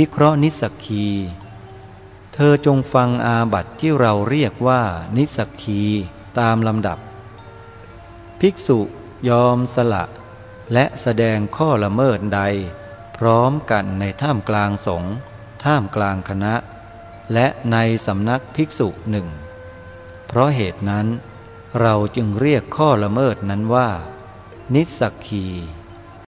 วิเคราะห์นิสักคี เธอจงฟังอาบัติที่เราเรียกว่า นิสักคีตามลำดับ ภิกษุยอมสละ และแสดงข้อละเมิดใด พร้อมกันในท่ามกลางสงฆ์ท่ามกลางคณะ และในสำนักภิกษุหนึ่ง เพราะเหตุนั้น เราจึงเรียกข้อละเมิดนั้นว่า นิสักคี